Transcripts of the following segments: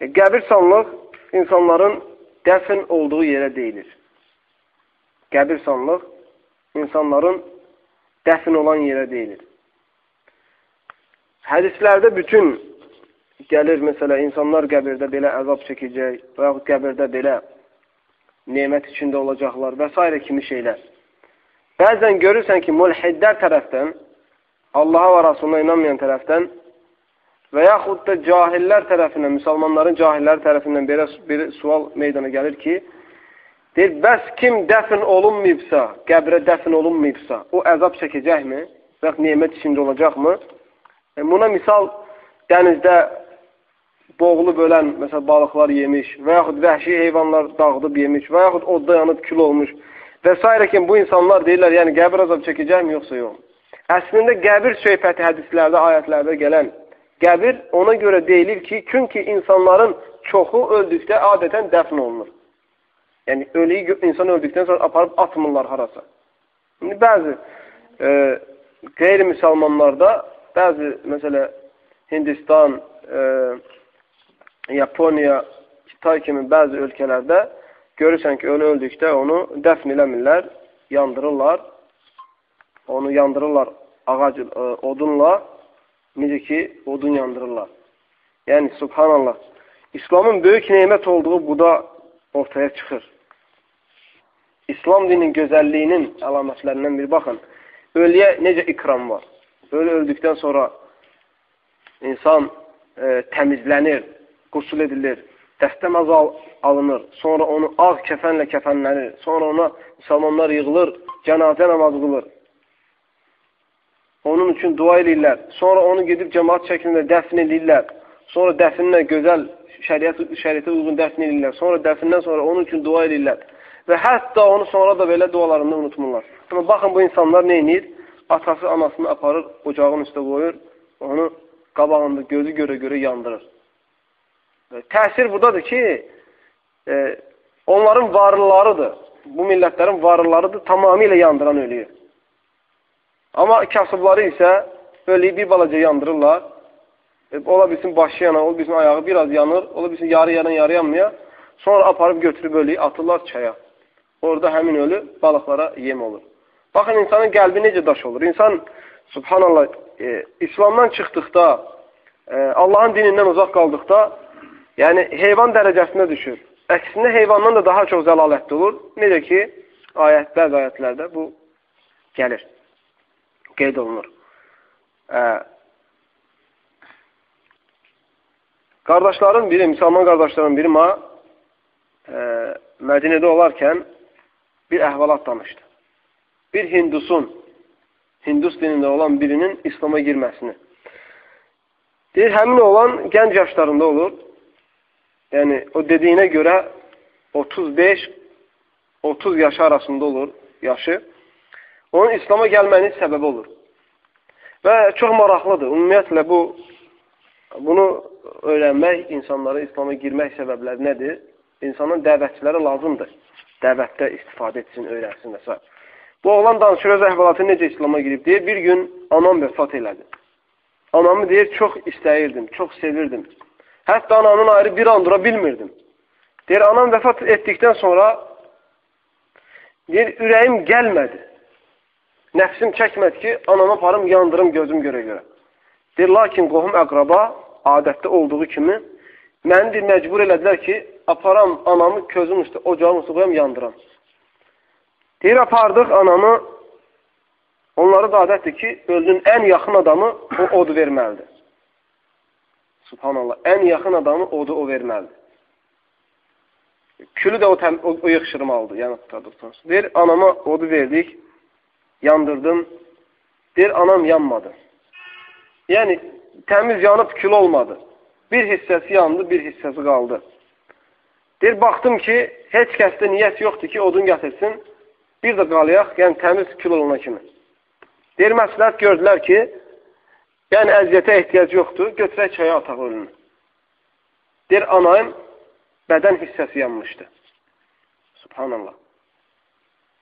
E, qəbirsanlıq insanların dəfn olduğu yerə deyilir. Qəbirsanlıq insanların dəfn olan yerə deyilir. Hədislərdə bütün gəlir, məsələ, insanlar qəbirdə belə əzab çəkəcək və yaxud qəbirdə belə nemət içində olacaqlar və s. kimi şeylər. Bəzən görürsən ki, mulhiddər tərəfdən, Allaha və Rasuluna inanmayan tərəfdən və yaxud da cahillər tərəfindən, müsəlmanların cahilləri tərəfindən belə bir sual meydana gəlir ki, deyir, bəs kim dəfn olunmayıbsa, qəbrə dəfn olunmayıbsa, o əzab çəkəcəkmi? Və nemət içində olacaqmı? E, buna misal dənizdə boğulu bölən, məsələn, balıqlar yemiş və yaxud vəhşi heyvanlar dağıdıb yemiş və yaxud odda yanıb kül olmuş və s. kimi bu insanlar deyirlər, yəni qəbir azab çəkəcəkmi, yoxsa yox? Əslində qəbir söhbəti hədislərdə, ayətlərdə gələn qəbir ona görə deyilir ki, çünki insanların çoxu öldükdə adətən dəfn olunur. Yəni, ölüyü insan öldükdən sonra aparıb atmırlar harasa. İndi bəzi e, qeyri-müsəlmanlarda, bəzi, məsələ, Hindistan, e, Yaponiya, Kitay kimi bəzi ölkələrdə görürsən ki, ölü öldükdə onu dəfn eləmirlər, yandırırlar. Onu yandırırlar ağac, e, odunla, necə ki, odun yandırırlar. Yəni, subhanallah, İslamın böyük neymət olduğu bu da ortaya çıxır. İslam dinin gözəlliyinin əlamətlərindən bir baxın. Ölüyə necə ikram var? Ölü öldükdən sonra insan e, təmizlənir, qusul edilir, dəstəməz al alınır, sonra onu ağ kəfənlə kəfənlənir, sonra ona müsəlmanlar yığılır, cənazə namazı qılır. Onun üçün dua edirlər. Sonra onu gedib cəmaat şəklində dəfn edirlər. Sonra dəfinlə gözəl şəriət, şəriətə uyğun dəfn edirlər. Sonra dəfindən sonra onun üçün dua edirlər. Və hətta onu sonra da belə dualarında unutmurlar. Amma baxın bu insanlar nə edir? Atası anasını aparır, ocağın üstə qoyur, onu qabağında gözü görə-görə yandırır. Təsir buradadır ki, e, onların varlılarıdır. Bu millətlərin varlılarıdır, tamamilə yandıran ölüyü. Amma kasıbları isə ölüyü bir balaca yandırırlar. E, ola bilsin başı yana, ola bilsin ayağı biraz yanır, ola bilsin yarı yanan, yarı yanmaya. Sonra aparıb götürüb ölüyü atırlar çaya. Orada həmin ölü balıqlara yem olur. Baxın, insanın qəlbi necə daş olur. İnsan, subhanallah, e, İslamdan çıxdıqda, e, Allahın dinindən uzaq qaldıqda Yəni, heyvan dərəcəsinə düşür. Əksinə, heyvandan da daha çox zəlalətli olur. Necə ki, ayət, bəzi ayətlərdə bu gəlir, qeyd olunur. Ə, qardaşların biri, müsəlman qardaşların biri ma ə, Mədinədə olarkən bir əhvalat danışdı. Bir hindusun, hindus dinində olan birinin İslama girməsini. Deyir, həmin olan gənc yaşlarında olur yəni o dediyinə görə 35 30 yaşı arasında olur yaşı. Onun İslam'a gəlmənin səbəbi olur. Və çox maraqlıdır. Ümumiyyətlə bu bunu öyrənmək, insanlara İslam'a girmək səbəbləri nədir? İnsanın dəvətçiləri lazımdır. Dəvətdə istifadə etsin, öyrənsin və s. Bu oğlan danışır öz əhvalatı necə İslam'a girib deyir. Bir gün anam vəfat elədi. Anamı deyir, çox istəyirdim, çox sevirdim. Hətta anamın ayrı bir an dura bilmirdim. Deyir, anam vəfat etdikdən sonra deyir, ürəyim gəlmədi. Nəfsim çəkmədi ki, anamı aparım, yandırım gözüm görə-görə. Deyir, lakin qohum əqraba adətdə olduğu kimi məni deyir, məcbur elədilər ki, aparam anamı közüm üstə, ocağın üstə qoyam, yandıram. Deyir, apardıq anamı, onları da adətdir ki, özünün ən yaxın adamı o od verməlidir. Subhanallah. Ən yaxın adamı odu o verməlidir. Külü də o, o, o yığışdırmalıdır. Yəni tutardıq. Deyir, anama odu verdik, yandırdım. Deyir, anam yanmadı. Yəni, təmiz yanıb kül olmadı. Bir hissəsi yandı, bir hissəsi qaldı. Deyir, baxdım ki, heç kəsdə niyyət yoxdur ki, odun gətirsin, bir də qalayaq, yəni təmiz kül olana kimi. Deyir, məsləhət gördülər ki, Yəni, əziyyətə ehtiyac yoxdur, götürək çaya ataq ölünü. Deyir, anayım bədən hissəsi yanmışdı. Subhanallah.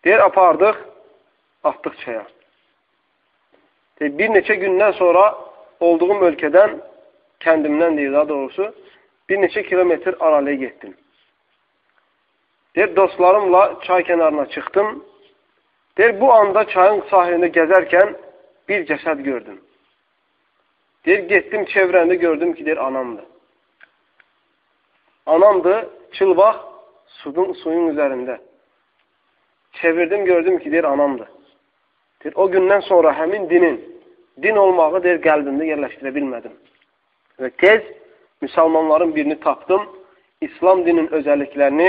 Deyir, apardıq, atdıq çaya. Deyir, bir neçə gündən sonra olduğum ölkədən, kəndimdən deyir daha doğrusu, bir neçə kilometr aralıya getdim. Deyir, dostlarımla çay kənarına çıxdım. Deyir, bu anda çayın sahilində gəzərkən bir cəsəd gördüm. Deyir, getdim, çevrəndə gördüm ki, deyir, anamdır. Anamdır, çılbaq sudun, suyun üzərində. Çevirdim, gördüm ki, deyir, anamdır. Deyir, o gündən sonra həmin dinin, din olmağı, deyir, qəlbimdə yerləşdirə bilmədim. Və tez müsəlmanların birini tapdım, İslam dinin özəlliklərini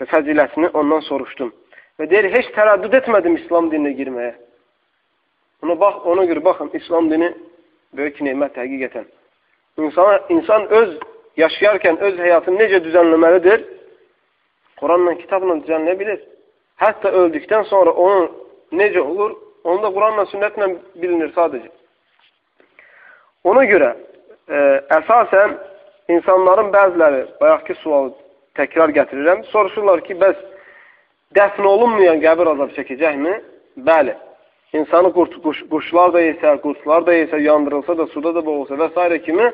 və fəzilətini ondan soruşdum. Və deyir, heç tərəddüd etmədim İslam dininə girməyə. Ona, bax, ona görə baxın, İslam dini böyük neymət həqiqətən. İnsana, insan öz yaşayarkən öz həyatını necə düzənləməlidir? Quranla, kitabla düzənləyə bilir. Hətta öldükdən sonra onun necə olur? Onu da Quranla, sünnətlə bilinir sadəcə. Ona görə e, əsasən insanların bəziləri, bayaqki sualı təkrar gətirirəm, soruşurlar ki, bəs dəfn olunmayan qəbir azab çəkəcəkmi? Bəli. İnsanı qurt, quş, quşlar da yesə, qurtlar da yesə, yandırılsa da, suda da boğulsa və s. kimi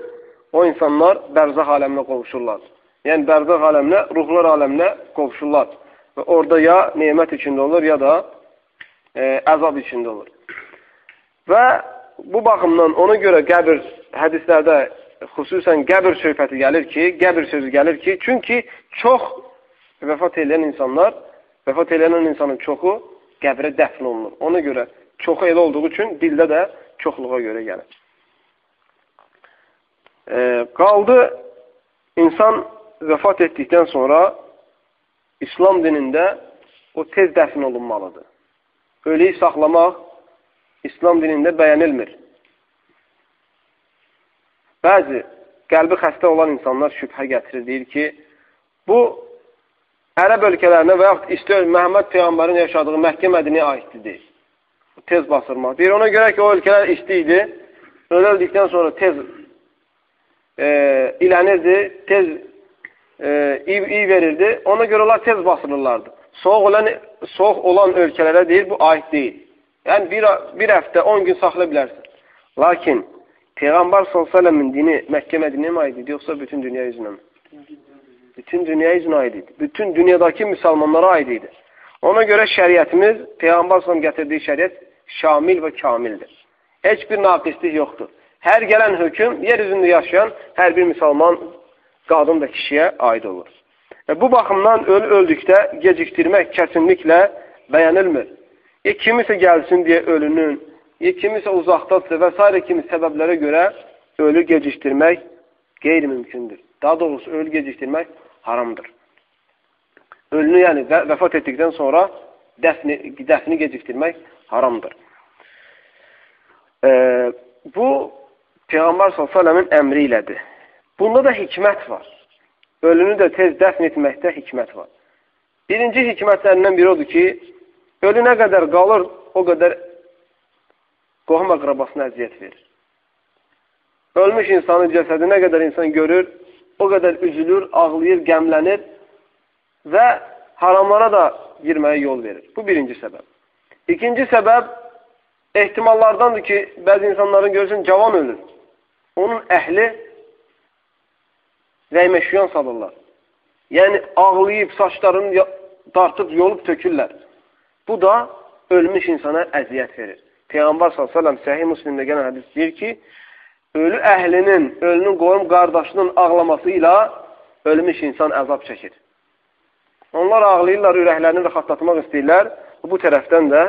o insanlar bərzəx aləminə qovuşurlar. Yəni, bərzəx aləminə, ruhlar aləminə qovuşurlar. Və orada ya nemət içində olur, ya da e, əzab içində olur. Və bu baxımdan ona görə qəbir hədislərdə xüsusən qəbir söhbəti gəlir ki, qəbir sözü gəlir ki, çünki çox vəfat edən insanlar, vəfat edən insanın çoxu qəbrə dəfn olunur. Ona görə çoxu elə olduğu üçün dildə də çoxluğa görə gəlir. E, qaldı insan vəfat etdikdən sonra İslam dinində o tez dəfn olunmalıdır. Ölüyü saxlamaq İslam dinində bəyənilmir. Bəzi qəlbi xəstə olan insanlar şübhə gətirir, deyir ki, bu Ərəb ölkələrinə və yaxud istiyor Məhəmməd Peyğəmbərin yaşadığı Məkkə Mədiniyə aiddir, deyir tez basırmaq. Deyir, ona görə ki, o ölkələr isti idi. Öləldikdən sonra tez e, ilənirdi, tez e, iy, iy verirdi. Ona görə onlar tez basılırlardı. Soğuk olan, soğuk olan ölkələrə deyir, bu aid deyil. Yəni, bir, bir həftə, 10 gün saxla bilərsin. Lakin, Peyğəmbər s.ə.v-in dini Məkkə Mədinəyə mi aid idi, yoxsa bütün dünya üzünə mi? Bütün dünya üzünə aid idi. Bütün dünyadakı müsəlmanlara aid idi. Ona görə şəriətimiz, Peyğəmbər s.ə.v gətirdiyi şəriət şamil və kamildir. Heç bir naqislik yoxdur. Hər gələn hökm yer üzündə yaşayan hər bir müsəlman qadın və kişiyə aid olur. Və bu baxımdan ölü öldükdə gecikdirmək kəsinliklə bəyənilmir. Ya kimisə gəlsin deyə ölünün, ya kimisə uzaqdadırsa və s. kimi səbəblərə görə ölü gecikdirmək qeyri-mümkündür. Daha doğrusu ölü gecikdirmək haramdır. Ölünü yəni və vəfat etdikdən sonra dəfni, dəfni gecikdirmək haramdır. E, bu Peyğəmbər s.ə.v-in əmri ilədir. Bunda da hikmət var. Ölünü də tez dəfn etməkdə hikmət var. Birinci hikmətlərindən biri odur ki, ölü nə qədər qalır, o qədər qohum əqrabasına əziyyət verir. Ölmüş insanın cəsədi nə qədər insan görür, o qədər üzülür, ağlayır, qəmlənir və haramlara da girməyə yol verir. Bu birinci səbəb. İkinci səbəb ehtimallardandır ki, bəzi insanların görürsən, cavan ölür. Onun əhli rəyməşüyan salırlar. Yəni, ağlayıb, saçlarını dartıb, yolub tökürlər. Bu da ölmüş insana əziyyət verir. Peyğəmbər s.ə.v səhih muslimdə gələn hədis deyir ki, ölü əhlinin, ölünün qoyum qardaşının ağlaması ilə ölmüş insan əzab çəkir. Onlar ağlayırlar, ürəklərini rahatlatmaq istəyirlər bu tərəfdən də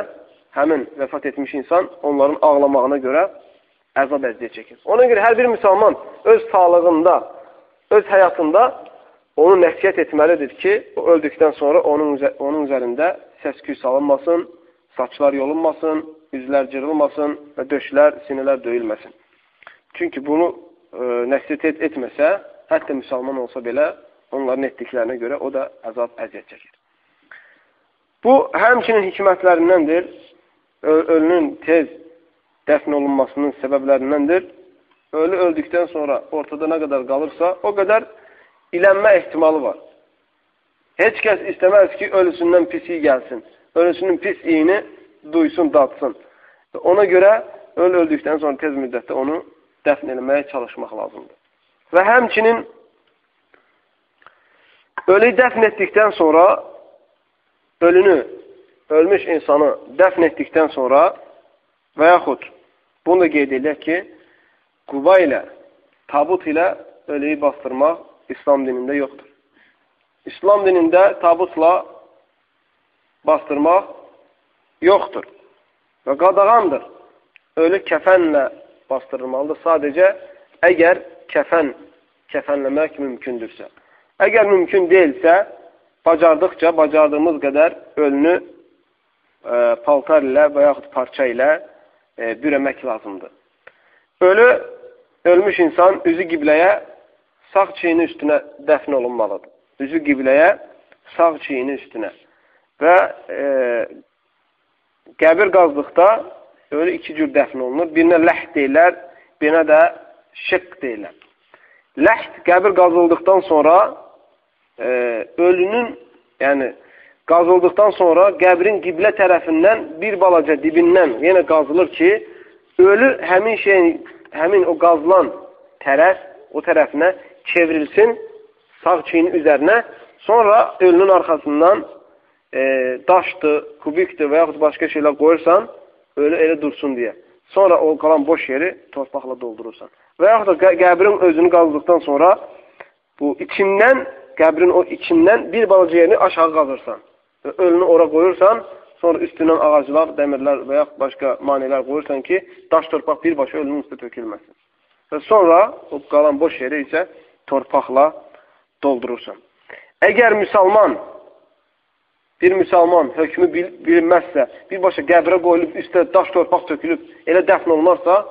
həmin vəfat etmiş insan onların ağlamağına görə əzab əziyyət çəkir. Ona görə hər bir müsəlman öz sağlığında, öz həyatında onu nəsiyyət etməlidir ki, o öldükdən sonra onun, üzə onun üzərində səs-küy salınmasın, saçlar yolunmasın, üzlər cırılmasın və döşlər, sinələr döyülməsin. Çünki bunu e, nəsiyyət etməsə, hətta müsəlman olsa belə onların etdiklərinə görə o da əzab əziyyət çəkir. Bu, həmçinin hikmətlərindəndir. Ölünün tez dəfn olunmasının səbəblərindəndir. Ölü öldükdən sonra ortada nə qədər qalırsa, o qədər ilənmə ehtimalı var. Heç kəs istəməz ki, ölüsündən pis iyi gəlsin. Ölüsünün pis iyini duysun, datsın. Ona görə ölü öldükdən sonra tez müddətdə onu dəfn eləməyə çalışmaq lazımdır. Və həmçinin Ölüyü dəfn etdikdən sonra ölünü, ölmüş insanı dəfn etdikdən sonra və yaxud bunu da qeyd edək ki, quba ilə, tabut ilə ölüyü bastırmaq İslam dinində yoxdur. İslam dinində tabutla bastırmaq yoxdur və qadağandır. Ölü kəfənlə bastırılmalıdır. Sadəcə əgər kəfən kəfənləmək mümkündürsə. Əgər mümkün deyilsə, bacardıqca, bacardığımız qədər ölünü e, paltar ilə və yaxud parça ilə e, bürəmək lazımdır. Ölü, ölmüş insan üzü qibləyə sağ çiyini üstünə dəfn olunmalıdır. Üzü qibləyə sağ çiyini üstünə. Və e, qəbir qazdıqda ölü iki cür dəfn olunur. Birinə ləhd deyilər, birinə də şıq deyilər. Ləhd qəbir qazıldıqdan sonra e, ölünün, yəni qazıldıqdan sonra qəbrin qiblə tərəfindən bir balaca dibindən yenə qazılır ki, ölü həmin şeyin, həmin o qazılan tərəf, o tərəfinə çevrilsin sağ çiyinin üzərinə. Sonra ölünün arxasından e, daşdır, kubikdir və yaxud başqa şeylər qoyursan, ölü elə dursun deyə. Sonra o qalan boş yeri torpaqla doldurursan. Və yaxud da qəbrin özünü qazdıqdan sonra bu içindən qəbrin o içindən bir balaca yerini aşağı qazırsan. Ölünü ora qoyursan, sonra üstündən ağaclar, dəmirlər və yaxud başqa manelər qoyursan ki, daş torpaq birbaşa ölünün üstə tökülməsin. Və sonra o qalan boş yeri isə torpaqla doldurursan. Əgər müsəlman bir müsəlman hökmü bil bilinməzsə, birbaşa qəbrə qoyulub, üstə daş torpaq tökülüb, elə dəfn olunarsa,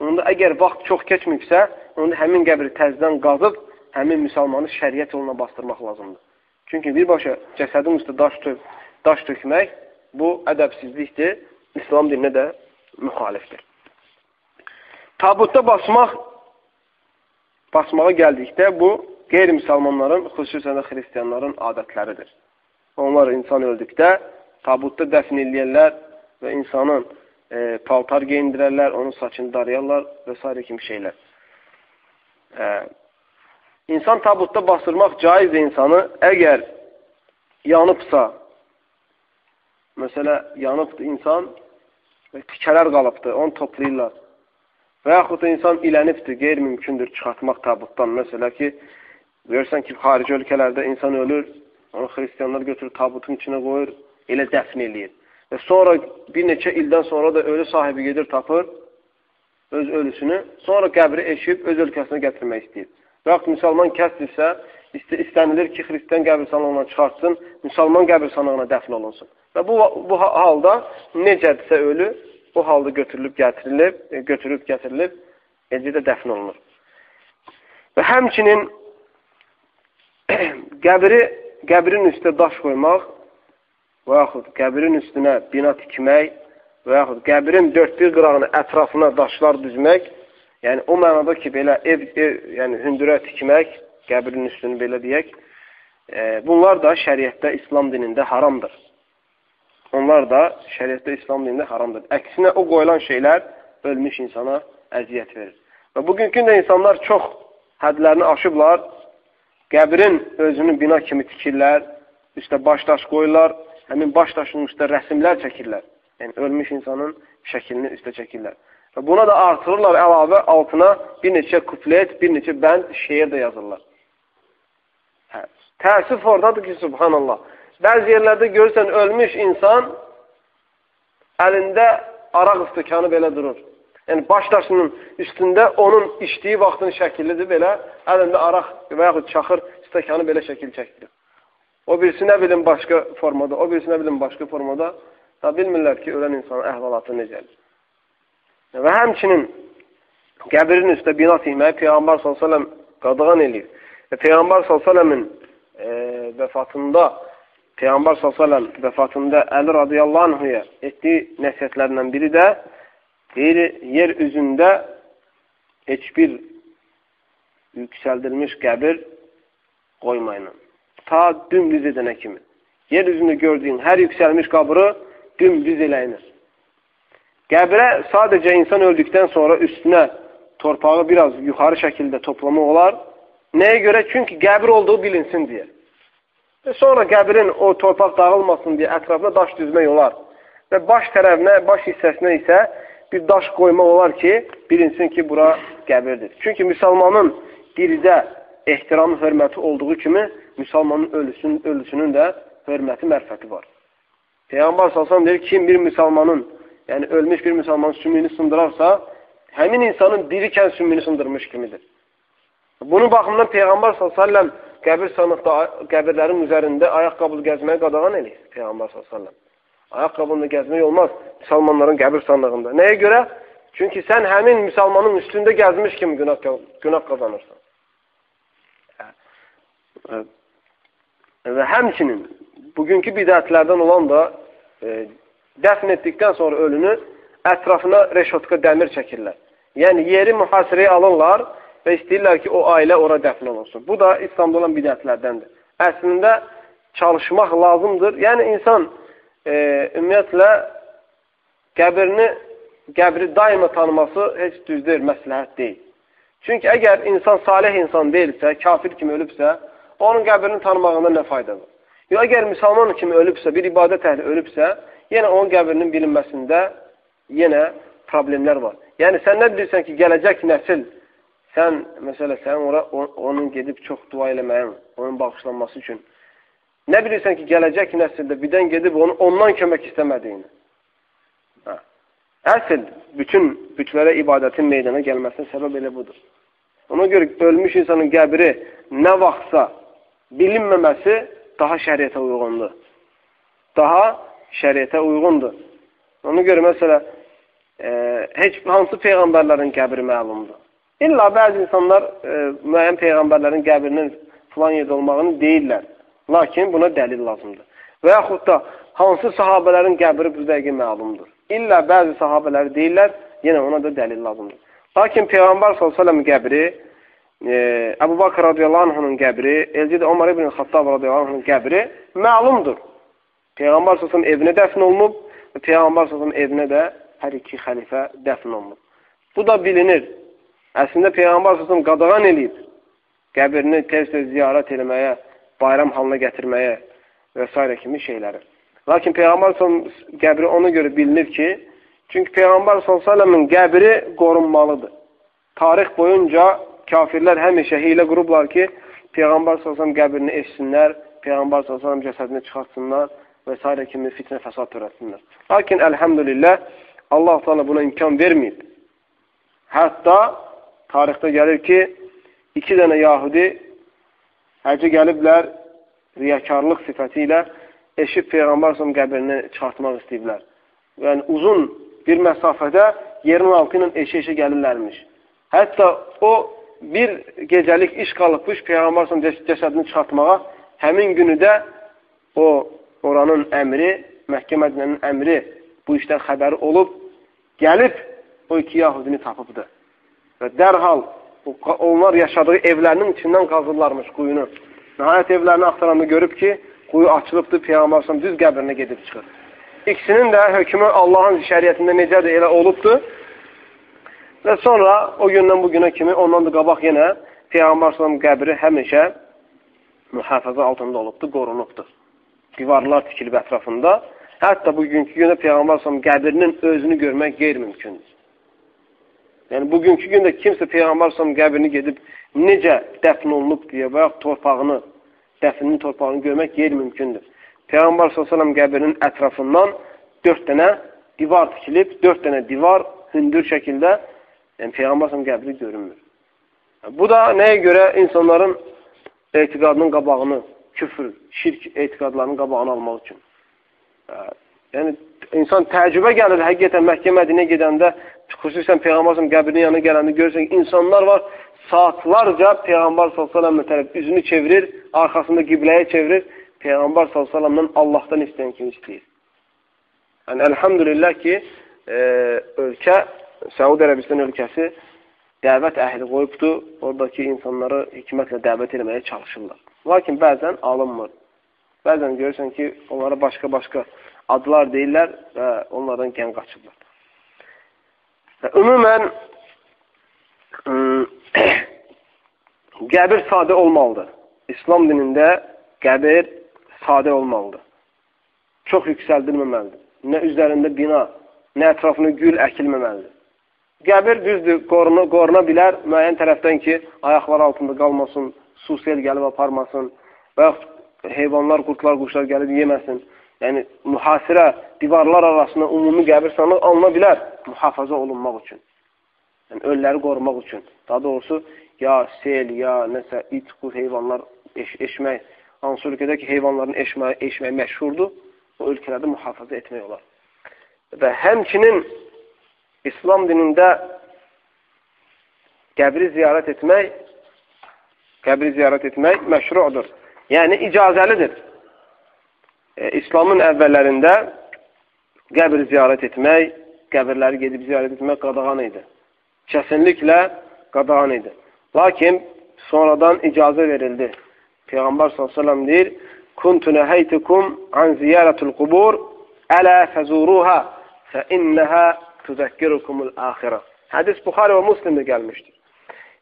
onda əgər vaxt çox keçməyibsə, onda həmin qəbri təzdən qazıb, həmin müsəlmanı şəriət yoluna bastırmaq lazımdır. Çünki birbaşa cəsədin üstə daş, tök, daş tökmək bu ədəbsizlikdir, İslam dininə də müxalifdir. Tabutda basmaq basmağa gəldikdə bu qeyri-müsəlmanların, xüsusən də xristiyanların adətləridir. Onlar insan öldükdə tabutda dəfn eləyərlər və insanın e, paltar geyindirərlər, onun saçını darayarlar və s. kimi şeylər. E, İnsan tabutda basırmaq caizdir insanı. Əgər yanıbsa, məsələ yanıbdır insan və tikələr qalıbdır, onu toplayırlar. Və yaxud da insan ilənibdir, qeyri-mümkündür çıxartmaq tabutdan. Məsələ ki, görürsən ki, xarici ölkələrdə insan ölür, onu xristiyanlar götürür, tabutun içinə qoyur, elə dəfn eləyir. Və sonra bir neçə ildən sonra da ölü sahibi gedir, tapır öz ölüsünü, sonra qəbri eşib öz ölkəsinə gətirmək istəyir. Və yaxud müsəlman kəsdirsə, istənilir ki, xristiyan qəbirstanlığına çıxartsın, müsəlman qəbirstanlığına dəfn olunsun. Və bu, bu halda necədirsə ölü, o halda götürülüb, gətirilib, e, götürüb, gətirilib, eləcə də dəfn olunur. Və həmçinin qəbri, qəbrin üstə daş qoymaq və yaxud qəbrin üstünə bina tikmək və yaxud qəbrin dörd bir qırağını ətrafına daşlar düzmək Yəni o mənada ki, belə ev, ev yəni hündürə tikmək, qəbrin üstünü belə deyək, e, bunlar da şəriətdə İslam dinində haramdır. Onlar da şəriətdə İslam dinində haramdır. Əksinə o qoyulan şeylər ölmüş insana əziyyət verir. Və bugünkü də insanlar çox hədlərini aşıblar. Qəbrin özünü bina kimi tikirlər, üstə baş daş qoyurlar, həmin baş daşının üstə rəsimlər çəkirlər. Yəni ölmüş insanın şəklini üstə çəkirlər. Və buna da artırırlar əlavə altına bir neçə kuplet, bir neçə bənd şeir də yazırlar. Hə. Təəssüf oradadır ki, subhanallah. Bəzi yerlərdə görürsən, ölmüş insan əlində araq stəkanı belə durur. Yəni, baş daşının üstündə onun içdiyi vaxtın şəkillidir belə, əlində araq və yaxud çaxır stəkanı belə şəkil çəkdirir. O birisi nə bilim başqa formada, o birisi nə bilim başqa formada. Da bilmirlər ki, ölən insanın əhvalatı necədir. Və həmçinin qəbrin üstə bina tikməyi Peyğəmbər s.ə.v qadağan eləyir. Və Peyğəmbər s.ə.v-in e, vəfatında Peyğəmbər s.ə.v vəfatında Əli radiyallahu anhuya etdiyi nəsiyyətlərindən biri də deyir, yer üzündə heç bir yüksəldilmiş qəbir qoymayın. Ta dümdüz edənə kimi. Yer üzündə gördüyün hər yüksəlmiş qabırı dümdüz eləyinir. Qəbrə sadəcə insan öldükdən sonra üstünə torpağı biraz yuxarı şəkildə toplamaq olar. Nəyə görə? Çünki qəbir olduğu bilinsin deyə. Və sonra qəbrin o torpaq dağılmasın deyə ətrafına daş düzmək olar. Və baş tərəfinə, baş hissəsinə isə bir daş qoymaq olar ki, bilinsin ki, bura qəbirdir. Çünki müsəlmanın diridə ehtiramı, hörməti olduğu kimi, müsəlmanın ölüsünün, ölüsünün də hörməti, mərfəti var. Peyğəmbər salsam deyir, kim bir müsəlmanın, yəni ölmüş bir müsəlmanın sümüyünü sındırarsa, həmin insanın dirikən sümüyünü sındırmış kimidir. Bunun baxımından Peyğəmbər s.ə.v qəbir sanıqda, qəbirlərin üzərində ayaqqabılı gəzməyə qadağan eləyir Peyğəmbər s.ə.v. Ayaqqabını gəzmək olmaz müsəlmanların qəbir sanlığında. Nəyə görə? Çünki sən həmin müsəlmanın üstündə gəzmiş kimi günah, günah qazanırsan. Və həmçinin bugünkü bidətlərdən olan da e, dəfn etdikdən sonra ölünü ətrafına reşotka dəmir çəkirlər. Yəni yeri mühasirəyə alırlar və istəyirlər ki, o ailə ora dəfn olunsun. Bu da İslamda olan bidətlərdəndir. Əslində çalışmaq lazımdır. Yəni insan e, ümumiyyətlə qəbrini, qəbri daima tanıması heç düz deyil, məsləhət deyil. Çünki əgər insan salih insan deyilsə, kafir kimi ölübsə, onun qəbrini tanımağında nə faydadır? Yox, əgər müsəlman kimi ölübsə, bir ibadət əhli ölübsə, yenə onun qəbrinin bilinməsində yenə problemlər var. Yəni, sən nə bilirsən ki, gələcək nəsil Sən, məsələ, sən ora onun gedib çox dua eləməyin, onun bağışlanması üçün. Nə bilirsən ki, gələcək nəsildə birdən gedib onu, ondan kömək istəmədiyini. Hə. Əsl bütün bütlərə ibadətin meydana gəlməsinin səbəb elə budur. Ona görə ölmüş insanın qəbri nə vaxtsa bilinməməsi daha şəriətə uyğundur. Daha şəriətə uyğundur. Ona görə məsələ e, heç hansı peyğəmbərlərin qəbri məlumdur. İlla bəzi insanlar e, müəyyən peyğəmbərlərin qəbrinin filan yerdə olmağını deyirlər. Lakin buna dəlil lazımdır. Və yaxud da hansı sahabələrin qəbri bu dəqiqə məlumdur. İlla bəzi sahabələri deyirlər, yenə ona da dəlil lazımdır. Lakin Peyğəmbər s.ə.v qəbri, e, Əbu Bakır radiyallahu anhunun qəbri, eləcə də Omar ibn Xattab radiyallahu anhunun qəbri məlumdur. Peyğəmbər s.ə.v evinə dəfn olunub və Peyğəmbər s.ə.v evinə də hər iki xəlifə dəfn olunub. Bu da bilinir. Əslində Peyğəmbər səsəm qadağan eləyib qəbrini tez-tez ziyarət eləməyə, bayram halına gətirməyə və s. kimi şeyləri. Lakin Peyğəmbər səsəm qəbri ona görə bilinir ki, çünki Peyğəmbər səsəmin qəbri qorunmalıdır. Tarix boyunca kafirlər həmişə hiylə qurublar ki, Peyğəmbər səsəm qəbrini eşsinlər, Peyğəmbər səsəm cəsədini çıxartsınlar və s. kimi fitnə fəsad törətsinlər. Lakin əlhəmdülillah Allah Teala buna imkan verməyib. Hətta tarixdə gəlir ki, iki dənə yahudi həcə gəliblər riyakarlıq sifəti ilə eşib Peyğəmbər səhəm qəbrini çıxartmaq istəyiblər. Yəni, uzun bir məsafədə yerin altı ilə eşə-eşə gəlirlərmiş. Hətta o bir gecəlik iş qalıbmış Peyğəmbər səhəm cəsədini çıxartmağa. Həmin günü də o oranın əmri, Məkkə Mədinənin əmri bu işdən xəbəri olub, gəlib o iki yahudini tapıbdır. Və dərhal onlar yaşadığı evlərinin içindən qazırlarmış quyunu. Nəhayət evlərini axtaranda görüb ki, quyu açılıbdır, Peyğəmbər düz qəbrinə gedib çıxır. İkisinin də hökmü Allahın şəriətində necədir, elə olubdur. Və sonra o gündən bu günə kimi ondan da qabaq yenə Peyğəmbər sallam qəbri həmişə mühafizə altında olubdur, qorunubdur. Divarlar tikilib ətrafında. Hətta bugünkü gündə Peyğəmbər sallam qəbrinin özünü görmək qeyri-mümkündür. Yəni, bugünkü gündə kimsə Peyğəmbər səhəm qəbrini gedib necə dəfn olunub deyə və yaxud torpağını, dəfninin torpağını görmək qeyri-mümkündür. Peyğəmbər səhəm qəbrinin ətrafından dörd dənə divar tikilib, dörd dənə divar hündür şəkildə yəni, Peyğəmbər səhəm qəbri görünmür. Bu da nəyə görə insanların etiqadının qabağını, küfür, şirk etiqadlarının qabağını almaq üçün. Yəni, insan təəccübə gəlir həqiqətən Məkkə Mədinə gedəndə xüsusən Peyğəmbər qəbrinin yanına gələndə görürsən ki, insanlar var, saatlarca Peyğəmbər s.ə.və tərəf üzünü çevirir, arxasında qibləyə çevirir, Peyğəmbər s.ə.və Allahdan istəyən kimi istəyir. Yəni, əlhamdülillah ki, e, ölkə, Səud Ərəbistan ölkəsi dəvət əhli qoyubdur, oradakı insanları hikmətlə dəvət eləməyə çalışırlar. Lakin bəzən alınmır. Bəzən görürsən ki, onlara başqa-başqa adlar deyirlər və onlardan gən qaçırlar. Ümumən, qəbir sadə olmalıdır. İslam dinində qəbir sadə olmalıdır. Çox yüksəldilməməlidir. Nə üzərində bina, nə ətrafına gül əkilməməlidir. Qəbir düzdür, qoruna, qoruna bilər müəyyən tərəfdən ki, ayaqlar altında qalmasın, su sel gəlib aparmasın və yaxud heyvanlar, qurtlar, quşlar gəlib yeməsin. Yəni, mühasirə, divarlar arasında ümumi qəbirstanlıq alına bilər mühafaza olunmaq üçün. Yəni, ölüləri qorumaq üçün. Daha doğrusu, ya sel, ya nəsə it, qut, heyvanlar eş eşmək, hansı ölkədə ki, heyvanların eşmək, eşmək məşhurdur, o ölkələrdə mühafaza etmək olar. Və həmçinin İslam dinində qəbri ziyarət etmək qəbri ziyarət etmək məşrudur. Yəni icazəlidir. E, İslamın əvvəllərində qəbr ziyarət etmək, qəbirləri gedib ziyarət etmək qadağan idi. Kəsinliklə qadağan idi. Lakin sonradan icazə verildi. Peyğəmbər s.ə.v deyir, Kuntu nəhəytikum an ziyarətul qubur, ələ fəzuruha fə innəhə tuzəkkirukumul axirə. Hədis Buxarə və Muslimdə gəlmişdir.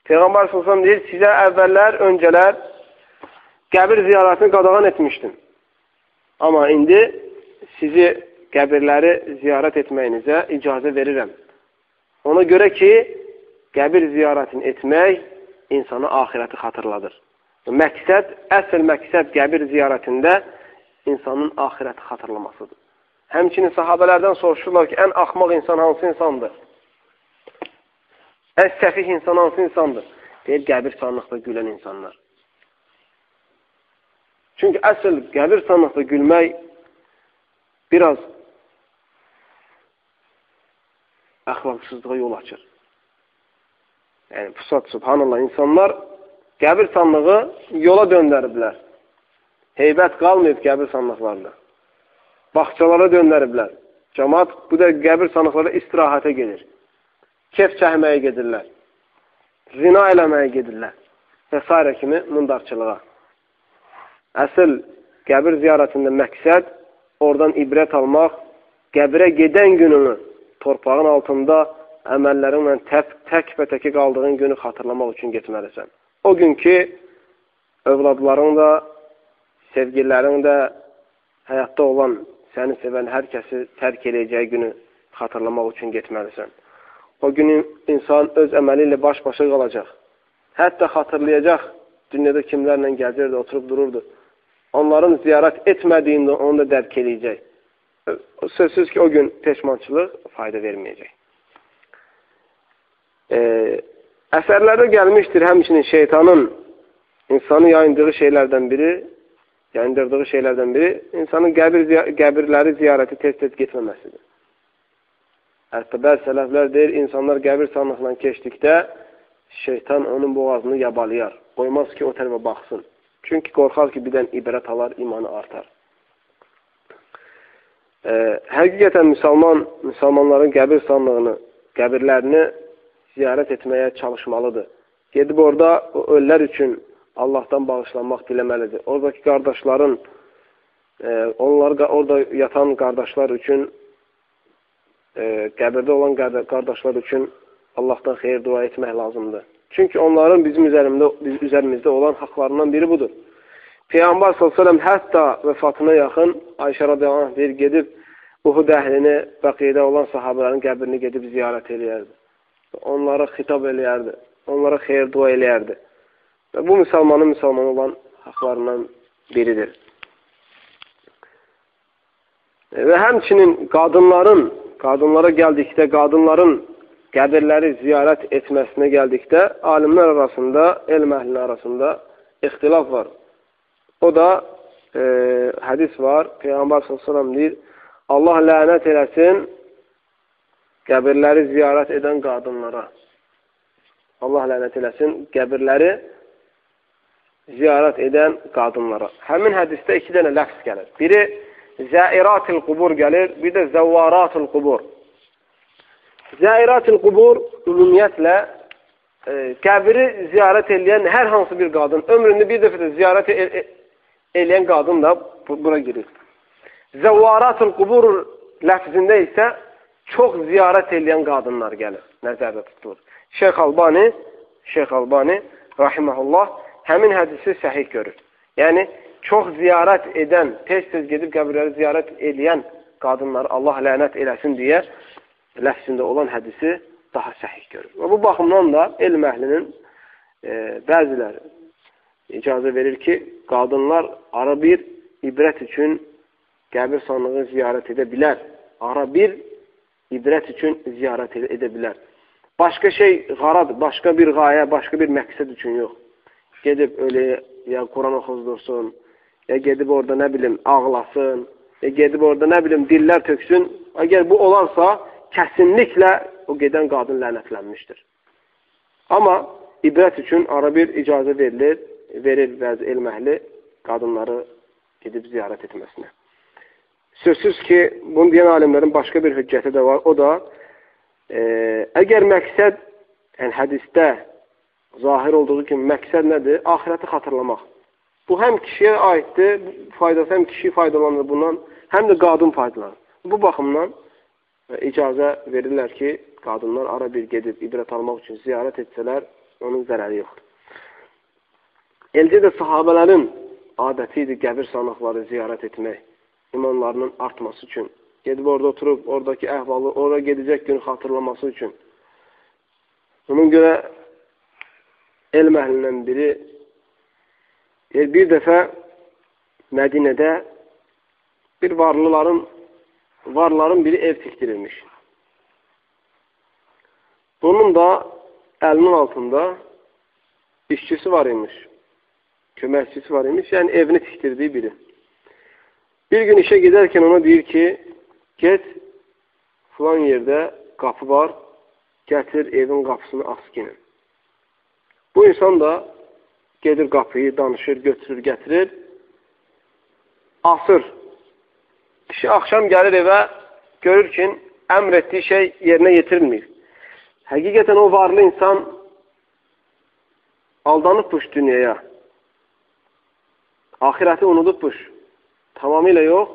Peyğəmbər sallallahu deyir, sizə əvvəllər, öncələr qəbir ziyarətini qadağan etmişdim. Amma indi sizi qəbirləri ziyarət etməyinizə icazə verirəm. Ona görə ki, qəbir ziyarətini etmək insanı ahirəti xatırladır. Məqsəd, əsl məqsəd qəbir ziyarətində insanın ahirəti xatırlamasıdır. Həmçinin sahabələrdən soruşurlar ki, ən axmaq insan hansı insandır? Ən səfih insan hansı insandır? Deyir, qəbir sanlıqda gülən insanlar. Çünki əsl qəbir sanlıqda gülmək biraz əxlaqsızlığa yol açır. Yəni, pusat, subhanallah, insanlar qəbir sanlığı yola döndəriblər. Heybət qalmayıb qəbir sanlıqlarında bağçalara döndəriblər. Cəmat bu da qəbir sanıqlara istirahətə gedir. Kef çəhməyə gedirlər. Zina eləməyə gedirlər. Və s. kimi mundarçılığa. Əsl qəbir ziyarətində məqsəd oradan ibrət almaq, qəbirə gedən gününü torpağın altında əməllərinlə tək, tək və təki qaldığın günü xatırlamaq üçün getməlisən. O gün ki, övladların da, sevgililərin də, həyatda olan səni sevən hər kəsi tərk eləyəcəyi günü xatırlamaq üçün getməlisən. O günü insan öz əməli ilə baş-başa qalacaq. Hətta xatırlayacaq dünyada kimlərlə gəzirdi, oturub dururdu. Onların ziyarət etmədiyində onu da dərk eləyəcək. Sözsüz ki, o gün peşmançılıq fayda verməyəcək. E, əsərlərdə gəlmişdir həmçinin şeytanın insanı yayındığı şeylərdən biri yayındırdığı şeylərdən biri insanın qəbir, qəbirləri ziyarəti tez-tez getməməsidir. Hətta bəzi sələflər deyir, insanlar qəbir sanlıqla keçdikdə şeytan onun boğazını yabalayar. Qoymaz ki, o tərəfə baxsın. Çünki qorxar ki, birdən ibrət alar, imanı artar. E, həqiqətən müsəlman, müsəlmanların qəbir sanlığını, qəbirlərini ziyarət etməyə çalışmalıdır. Gedib orada o ölülər üçün Allahdan bağışlanmaq diləməlidir. Oradakı qardaşların, e, onlar orada yatan qardaşlar üçün, e, qəbirdə olan qardaşlar üçün Allahdan xeyir dua etmək lazımdır. Çünki onların bizim üzərimdə, biz üzərimizdə olan haqlarından biri budur. Peyğəmbər s.ə.v hətta vəfatına yaxın Ayşə radiyallahu deyir, gedib Uhud əhlini, bəqiyyədə olan sahabələrin qəbrini gedib ziyarət eləyərdi. Onlara xitab eləyərdi, onlara xeyir dua eləyərdi. Və bu müsəlmanın müsəlman olan haqlarından biridir. Və həmçinin qadınların, qadınlara gəldikdə, qadınların qəbirləri ziyarət etməsinə gəldikdə, alimlər arasında, elm əhlinin arasında ixtilaf var. O da e, hədis var, Peyğəmbər s.ə.v deyir, Allah lənət eləsin qəbirləri ziyarət edən qadınlara. Allah lənət eləsin qəbirləri ziyarət edən qadınlara. Həmin hədisdə iki dənə ləfz gəlir. Biri zəiratil qubur gəlir, bir də zəvvaratul qubur. Zəiratil qubur ümumiyyətlə e, qəbri ziyarət edən hər hansı bir qadın, ömründə bir dəfə də ziyarət el el eləyən qadın da bura girir. Zəvvaratul qubur ləfzində isə çox ziyarət edən qadınlar gəlir, nəzərdə tutulur. Şeyx Albani, Şeyx Albani rahimehullah həmin hədisi səhih görür. Yəni, çox ziyarət edən, tez-tez gedib qəbirləri ziyarət edən qadınları Allah lənət eləsin deyə ləfsində olan hədisi daha səhih görür. Və bu baxımdan da elm əhlinin e, bəziləri icazə verir ki, qadınlar ara bir ibrət üçün qəbir sanlığı ziyarət edə bilər. Ara bir ibrət üçün ziyarət edə bilər. Başqa şey qarad, başqa bir qayə, başqa bir məqsəd üçün yox. Gedib ölüyə, ya Quran oxuzdursun, ya gedib orada nə bilim ağlasın, ya gedib orada nə bilim dillər töksün. Əgər bu olarsa, kəsinliklə o gedən qadın lənətlənmişdir. Amma ibrət üçün ara bir icazə verilir, verir bəzi elm əhli qadınları gedib ziyarət etməsinə. Sözsüz ki, bunu deyən alimlərin başqa bir hüccəti də var. O da, e, əgər məqsəd, yəni hədisdə zahir olduğu kimi məqsəd nədir? Ahirəti xatırlamaq. Bu həm kişiyə aiddir, faydası həm kişi faydalanır bundan, həm də qadın faydalanır. Bu baxımdan icazə verirlər ki, qadınlar ara bir gedib ibrət almaq üçün ziyarət etsələr, onun zərəri yoxdur. Elcə də sahabələrin adəti idi qəbir sanıqları ziyarət etmək imanlarının artması üçün, gedib orada oturub, oradakı əhvalı, oraya gedəcək gün xatırlaması üçün. Bunun görə elm əhlindən biri bir dəfə Mədinədə bir varlıların varların biri ev tikdirilmiş. Bunun da əlinin altında işçisi var imiş. Köməkçisi var imiş. Yəni evini tikdirdiyi biri. Bir gün işe giderken ona deyir ki, get filan yerde kapı var, getir evin qapısını askinin. Bu insan da gedir qapıyı, danışır, götürür, gətirir, asır. Kişi axşam gəlir evə, görür ki, əmr etdiyi şey yerinə yetirilmir. Həqiqətən o varlı insan aldanıbmış dünyaya. Ahirəti unudubmuş. Tamamilə yox,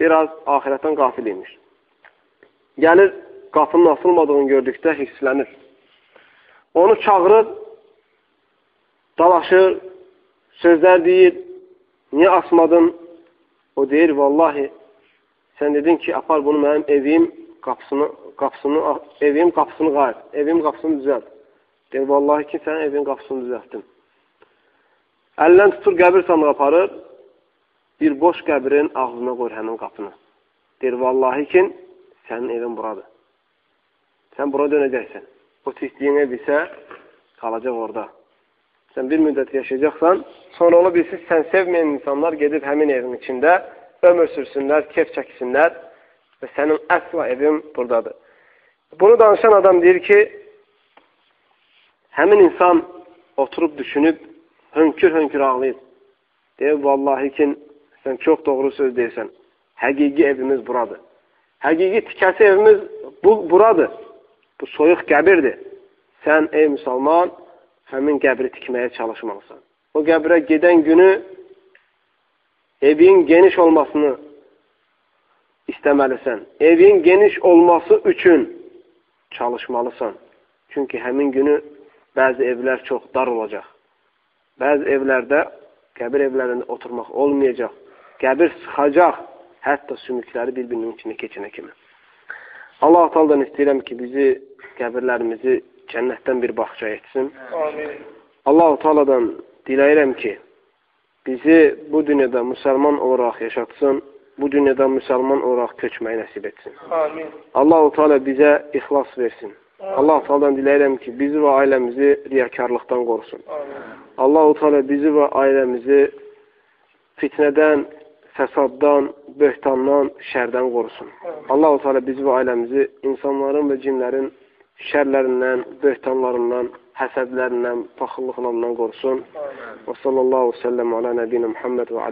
biraz ahirətdən qafil imiş. Gəlir, qapının asılmadığını gördükdə hisslənir. Onu çağırır, dalaşır, sözlər deyir, niyə asmadın? O deyir, vallahi, sən dedin ki, apar bunu mənim evim qapısını, qapısını, evim qapısını qayır, evim qapısını düzəlt. Deyir, vallahi ki, sən evin qapısını düzəltdin. Əldən tutur, qəbir sanıq aparır, bir boş qəbrin ağzına qoyur həmin qapını. Deyir, vallahi ki, sənin evin buradır. Sən bura dönəcəksən. O tikdiyin ev isə qalacaq orada. Sən bir müddət yaşayacaqsan, sonra ola bilsin, sən sevməyən insanlar gedib həmin evin içində ömür sürsünlər, kef çəksinlər və sənin əsla evin buradadır. Bunu danışan adam deyir ki, həmin insan oturub düşünüb, hönkür-hönkür ağlayır. Deyir, vallahi ki, Sən çox doğru söz deyirsən. Həqiqi evimiz buradır. Həqiqi tikəsi evimiz bu, buradır. Bu soyuq qəbirdir. Sən, ey müsəlman, həmin qəbri tikməyə çalışmalısan. O qəbrə gedən günü evin geniş olmasını istəməlisən. Evin geniş olması üçün çalışmalısan. Çünki həmin günü bəzi evlər çox dar olacaq. Bəzi evlərdə, qəbir evlərində oturmaq olmayacaq qəbir sıxacaq, hətta sümükləri bir-birinin içində keçənə kimi. Allah Taala'dan istəyirəm ki, bizi qəbirlərimizi cənnətdən bir bağça etsin. Amin. Allah Taala'dan diləyirəm ki, bizi bu dünyada müsəlman olaraq yaşatsın, bu dünyada müsəlman olaraq köçməyi nəsib etsin. Amin. Allah Teala bizə ixlas versin. Amin. Allah Teala'dan diləyirəm ki, bizi və ailəmizi riyakarlıqdan qorusun. Amin. Allah Teala bizi və ailəmizi fitnədən, fəsaddan, böhtandan, şərdən qorusun. Allah-u Teala bizi və ailəmizi insanların və cinlərin şərlərindən, böhtanlarından, həsədlərindən, paxıllıqlarından qorusun. Və sallallahu səlləm alə nəbinə Muhammed və